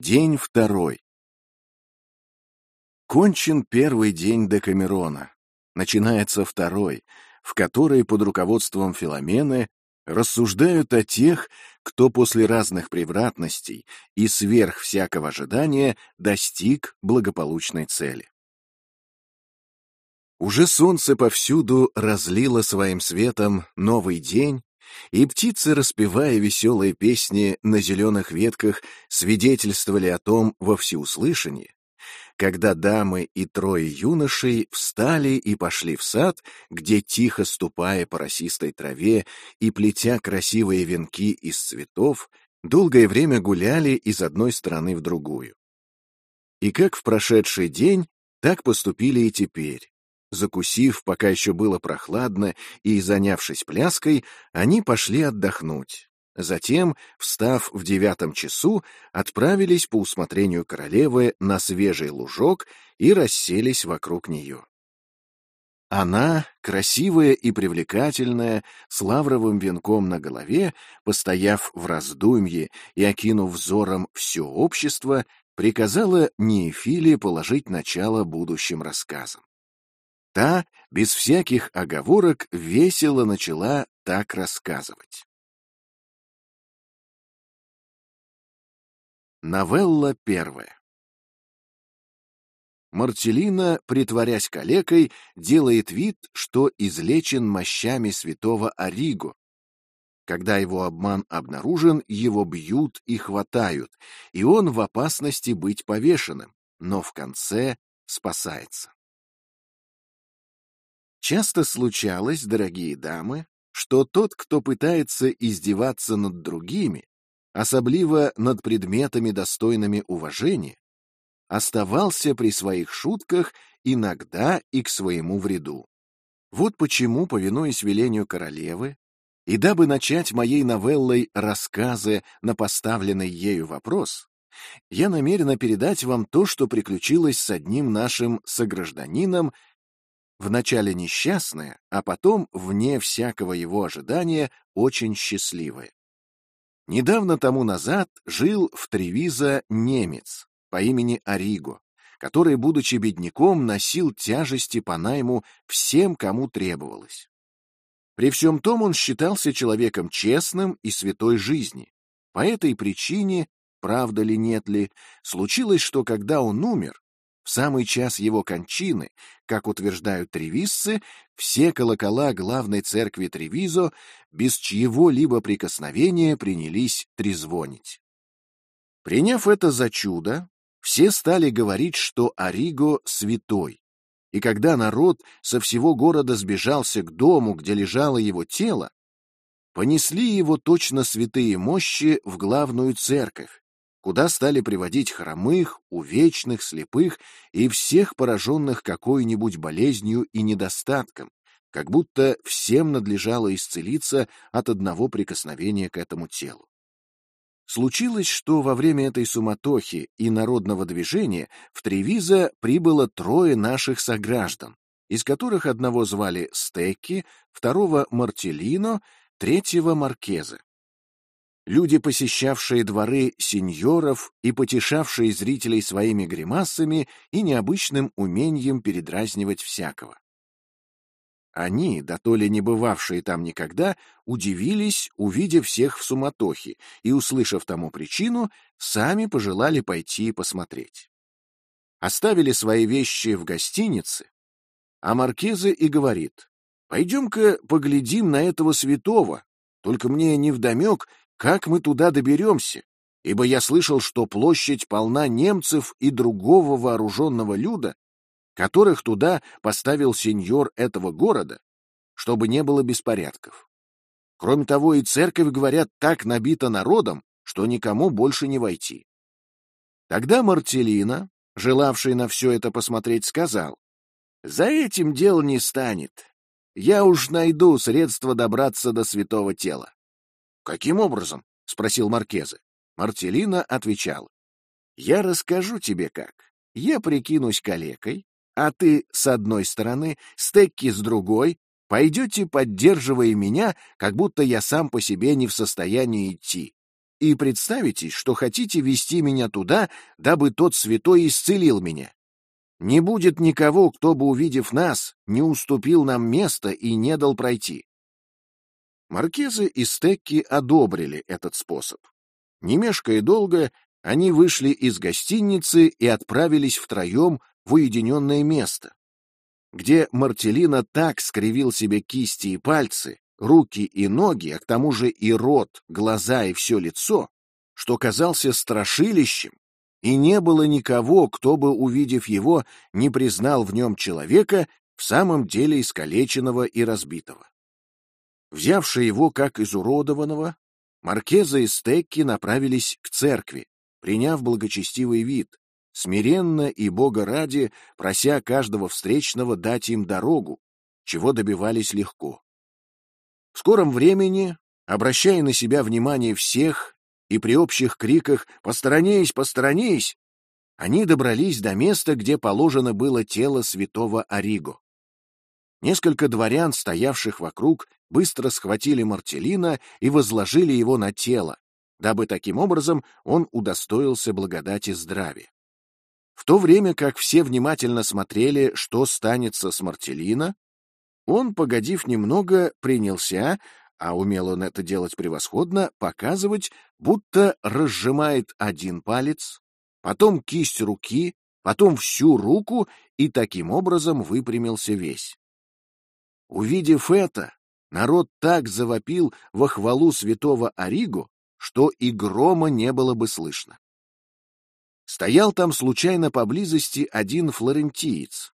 День второй. Кончен первый день Декамерона. Начинается второй, в который под руководством Филомены рассуждают о тех, кто после разных превратностей и сверх всякого ожидания достиг благополучной цели. Уже солнце повсюду разлило своим светом новый день, и птицы, распевая веселые песни на зеленых ветках, свидетельствовали о том во всеуслышание, когда дамы и трое юношей встали и пошли в сад, где, тихо ступая по росистой траве и плетя красивые венки из цветов, долгое время гуляли из одной стороны в другую. И как в прошедший день, так поступили и теперь, Закусив, пока еще было прохладно, и занявшись пляской, они пошли отдохнуть. Затем, встав в девятом часу, отправились по усмотрению королевы на свежий лужок и расселись вокруг нее. Она, красивая и привлекательная, с лавровым венком на голове, постояв в раздумье и окинув взором все общество, приказала Неефиле положить начало будущим рассказам. Та, без всяких оговорок, весело начала так рассказывать. Новелла первая Мартелина, притворясь калекой, делает вид, что излечен мощами святого Ориго. Когда его обман обнаружен, его бьют и хватают, и он в опасности быть повешенным, но в конце спасается. Часто случалось, дорогие дамы, что тот, кто пытается издеваться над другими, особливо над предметами, достойными уважения, оставался при своих шутках иногда и к своему вреду. Вот почему, повинуясь велению королевы, и дабы начать моей новеллой рассказы на поставленный ею вопрос, я намерена передать вам то, что приключилось с одним нашим согражданином вначале несчастное, а потом, вне всякого его ожидания, очень счастливое. Недавно тому назад жил в Тревиза немец по имени Ориго, который, будучи бедняком, носил тяжести по найму всем, кому требовалось. При всем том он считался человеком честным и святой жизни. По этой причине, правда ли нет ли, случилось, что когда он умер, в самый час его кончины, как утверждают тревисцы, все колокола главной церкви Тревизо без чьего-либо прикосновения принялись трезвонить. Приняв это за чудо, все стали говорить, что Ориго святой. И когда народ со всего города сбежался к дому, где лежало его тело, понесли его точно святые мощи в главную церковь, куда стали приводить хромых, увечных, слепых и всех пораженных какой-нибудь болезнью и недостатком, как будто всем надлежало исцелиться от одного прикосновения к этому телу. Случилось, что во время этой суматохи и народного движения в Тревиза прибыло трое наших сограждан, из которых одного звали Стекки, второго — Мартелино, третьего — Маркеза. Люди, посещавшие дворы сеньоров и потешавшие зрителей своими гримасами и необычным умением передразнивать всякого. Они, да то ли не бывавшие там никогда, удивились, увидев всех в суматохе, и, услышав тому причину, сами пожелали пойти и посмотреть. Оставили свои вещи в гостинице, а Маркезе и говорит, «Пойдем-ка поглядим на этого святого, только мне невдомек, как мы туда доберемся? Ибо я слышал, что площадь полна немцев и другого вооруженного люда, которых туда поставил сеньор этого города, чтобы не было беспорядков. Кроме того, и церковь, говорят, так набита народом, что никому больше не войти. Тогда Мартелина, желавший на все это посмотреть, сказал, «За этим дело не станет. Я уж найду средства добраться до святого тела. Каким образом? спросил Маркезе. Мартелина отвечал: Я расскажу тебе как. Я прикинусь калекой, а ты с одной стороны, Стекки с другой, пойдете, поддерживая меня, как будто я сам по себе не в состоянии идти. и представитесь, что хотите вести меня туда, дабы тот святой исцелил меня. Не будет никого, кто бы, увидев нас, не уступил нам место и не дал пройти. Маркезы и Стекки одобрили этот способ. Не мешкая долго, они вышли из гостиницы и отправились втроем в уединенное место, где Мартелина так скривил себе кисти и пальцы, руки и ноги, а к тому же и рот, глаза и все лицо, что казался страшилищем, и не было никого, кто бы, увидев его, не признал в нем человека, в самом деле искалеченного и разбитого. Взявши его как изуродованного, Маркеза и Стекки направились к церкви, приняв благочестивый вид, смиренно и Бога ради, прося каждого встречного дать им дорогу, чего добивались легко. В скором времени, обращая на себя внимание всех и при общих криках «Посторонись, посторонись!», они добрались до места, где положено было тело святого Ориго. Несколько дворян, стоявших вокруг, быстро схватили Мартелина и возложили его на тело, дабы таким образом он удостоился благодати здравия. В то время как все внимательно смотрели, что станется с Мартелина, он, погодив немного, принялся, а умел он это делать превосходно, показывать, будто разжимает один палец, потом кисть руки, потом всю руку и таким образом выпрямился весь. Увидев это, народ так завопил во хвалу святого Оригу, что и грома не было бы слышно. Стоял там случайно поблизости один флорентиец,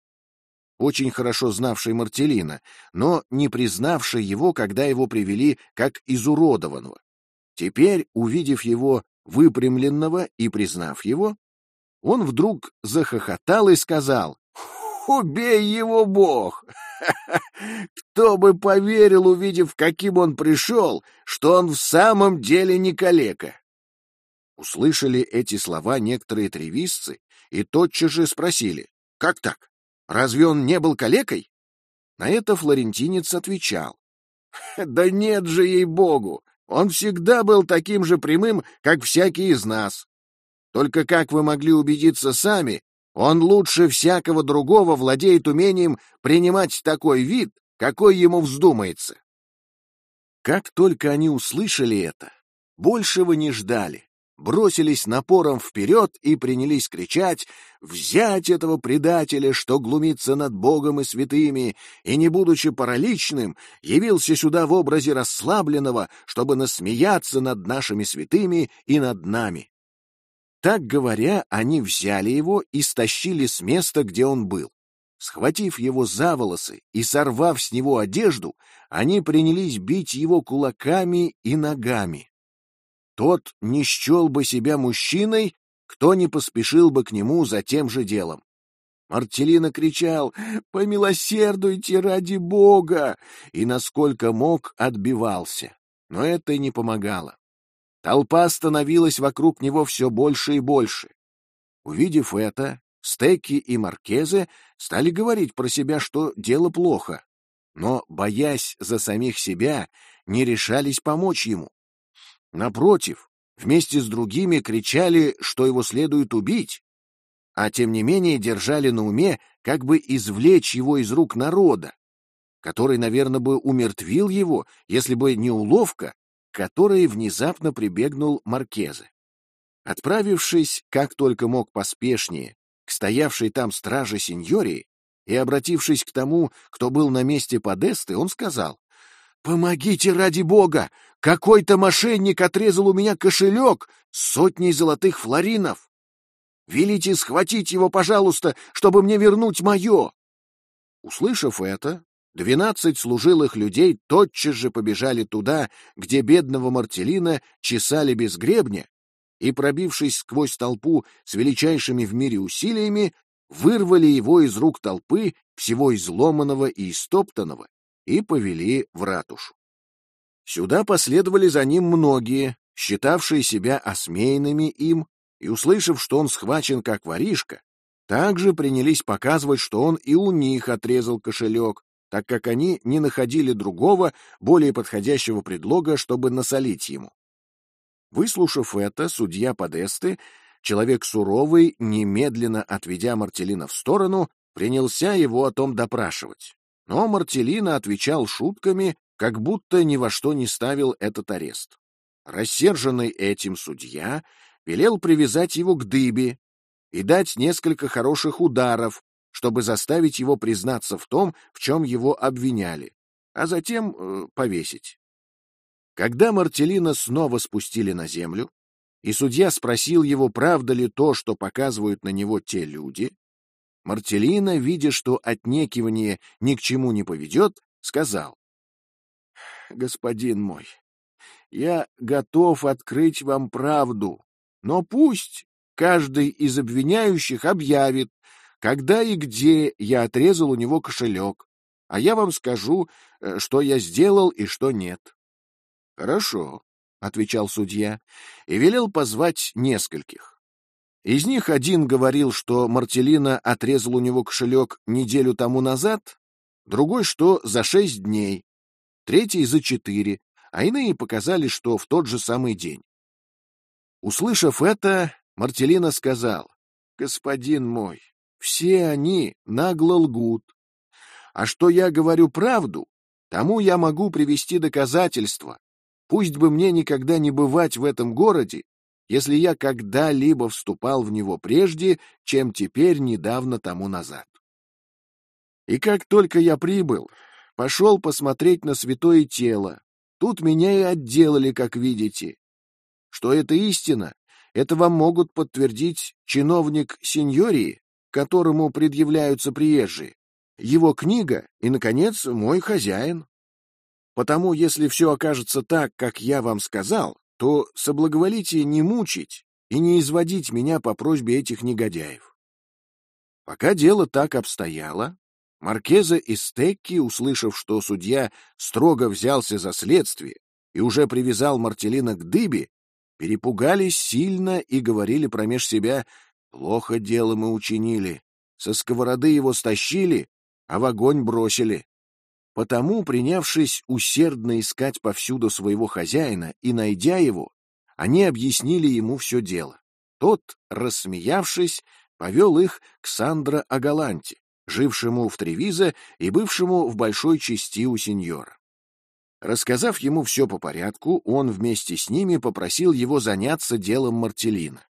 очень хорошо знавший Мартелина, но не признавший его, когда его привели как изуродованного. Теперь, увидев его выпрямленного и признав его, он вдруг захохотал и сказал, «Убей его, Бог! Кто бы поверил, увидев, каким он пришел, что он в самом деле не калека!» Услышали эти слова некоторые тревисцы и тотчас же спросили, «Как так? Разве он не был калекой? На это флорентинец отвечал. Да нет же, ей-богу, он всегда был таким же прямым, как всякий из нас. Только как вы могли убедиться сами, он лучше всякого другого владеет умением принимать такой вид, какой ему вздумается. Как только они услышали это, большего не ждали бросились напором вперед и принялись кричать «Взять этого предателя, что глумится над Богом и святыми, и, не будучи параличным, явился сюда в образе расслабленного, чтобы насмеяться над нашими святыми и над нами». Так говоря, они взяли его и стащили с места, где он был. Схватив его за волосы и сорвав с него одежду, они принялись бить его кулаками и ногами. Тот не счел бы себя мужчиной, кто не поспешил бы к нему за тем же делом. Мартелина кричал «Помилосердуйте ради Бога!» и, насколько мог, отбивался. Но это не помогало. Толпа становилась вокруг него все больше и больше. Увидев это, Стеки и Маркезе стали говорить про себя, что дело плохо, но, боясь за самих себя, не решались помочь ему. Напротив, вместе с другими кричали, что его следует убить, а тем не менее держали на уме, как бы извлечь его из рук народа, который, наверное, бы умертвил его, если бы не уловка, которой внезапно прибегнул Маркезе. Отправившись, как только мог поспешнее, к стоявшей там страже сеньории и обратившись к тому, кто был на месте Подесты, он сказал, «Помогите ради бога! Какой-то мошенник отрезал у меня кошелек с сотней золотых флоринов! Велите схватить его, пожалуйста, чтобы мне вернуть мое!» Услышав это, двенадцать служилых людей тотчас же побежали туда, где бедного Мартелина чесали без гребня, и, пробившись сквозь толпу с величайшими в мире усилиями, вырвали его из рук толпы, всего изломанного и истоптанного, и повели в ратушу. Сюда последовали за ним многие, считавшие себя осмеянными им, и, услышав, что он схвачен как воришка, также принялись показывать, что он и у них отрезал кошелек, так как они не находили другого, более подходящего предлога, чтобы насолить ему. Выслушав это, судья Подесты, человек суровый, немедленно отведя Мартелина в сторону, принялся его о том допрашивать. Но Мартелина отвечал шутками, как будто ни во что не ставил этот арест. Рассерженный этим судья велел привязать его к дыбе и дать несколько хороших ударов, чтобы заставить его признаться в том, в чем его обвиняли, а затем э, повесить. Когда Мартелина снова спустили на землю, и судья спросил его, правда ли то, что показывают на него те люди, Мартелина, видя, что отнекивание ни к чему не поведет, сказал, «Господин мой, я готов открыть вам правду, но пусть каждый из обвиняющих объявит, когда и где я отрезал у него кошелек, а я вам скажу, э, что я сделал и что нет. — Хорошо, — отвечал судья и велел позвать нескольких. Из них один говорил, что Мартелина отрезал у него кошелек неделю тому назад, другой, что за шесть дней, третий — за четыре, а иные показали, что в тот же самый день. Услышав это, Мартелина сказал, «Господин мой, все они нагло лгут. А что я говорю правду, тому я могу привести доказательства, Пусть бы мне никогда не бывать в этом городе, если я когда-либо вступал в него прежде, чем теперь недавно тому назад. И как только я прибыл, пошел посмотреть на святое тело. Тут меня и отделали, как видите. Что это истина, это вам могут подтвердить чиновник сеньории, которому предъявляются приезжие, его книга и, наконец, мой хозяин. Потому, если все окажется так, как я вам сказал, то соблаговолите не мучить и не изводить меня по просьбе этих негодяев. Пока дело так обстояло, Маркеза и Стекки, услышав, что судья строго взялся за следствие и уже привязал Мартелина к дыбе, перепугались сильно и говорили промеж себя «Плохо дело мы учинили, со сковороды его стащили, а в огонь бросили». Потому, принявшись усердно искать повсюду своего хозяина и найдя его, они объяснили ему все дело. Тот, рассмеявшись, повел их к Сандро Агаланте, жившему в Тревизо и бывшему в большой части у сеньора. Рассказав ему все по порядку, он вместе с ними попросил его заняться делом Мартелина.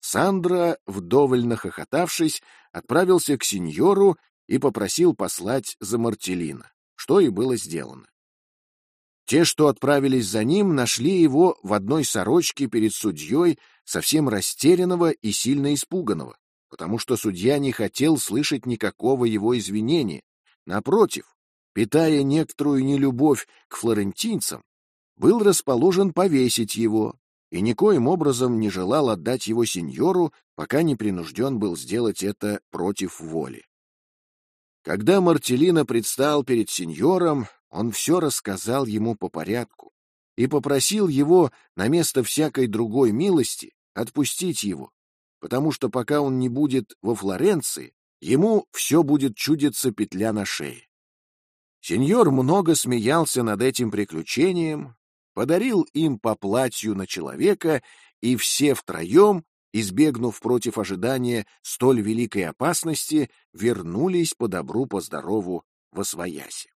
Сандра, вдоволь нахохотавшись, отправился к сеньору и попросил послать за Мартелина что и было сделано. Те, что отправились за ним, нашли его в одной сорочке перед судьей, совсем растерянного и сильно испуганного, потому что судья не хотел слышать никакого его извинения. Напротив, питая некоторую нелюбовь к флорентинцам, был расположен повесить его и никоим образом не желал отдать его сеньору, пока не принужден был сделать это против воли. Когда Мартелина предстал перед сеньором, он все рассказал ему по порядку и попросил его на место всякой другой милости отпустить его, потому что пока он не будет во Флоренции, ему все будет чудиться петля на шее. Сеньор много смеялся над этим приключением, подарил им по платью на человека, и все втроем избегнув против ожидания столь великой опасности, вернулись по добру, по здорову во свояси.